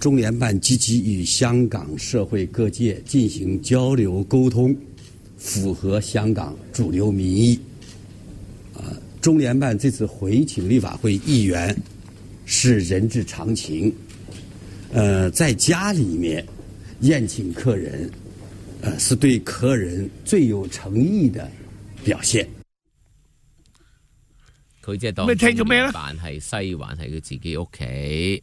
中联办积极与香港社会各界进行交流沟通，符合香港主流民意。啊，中联办这次回请立法会议员，是人之常情。呃，在家里面宴请客人，呃，是对客人最有诚意的表现。佢即系当中联办系西环系佢自己屋企。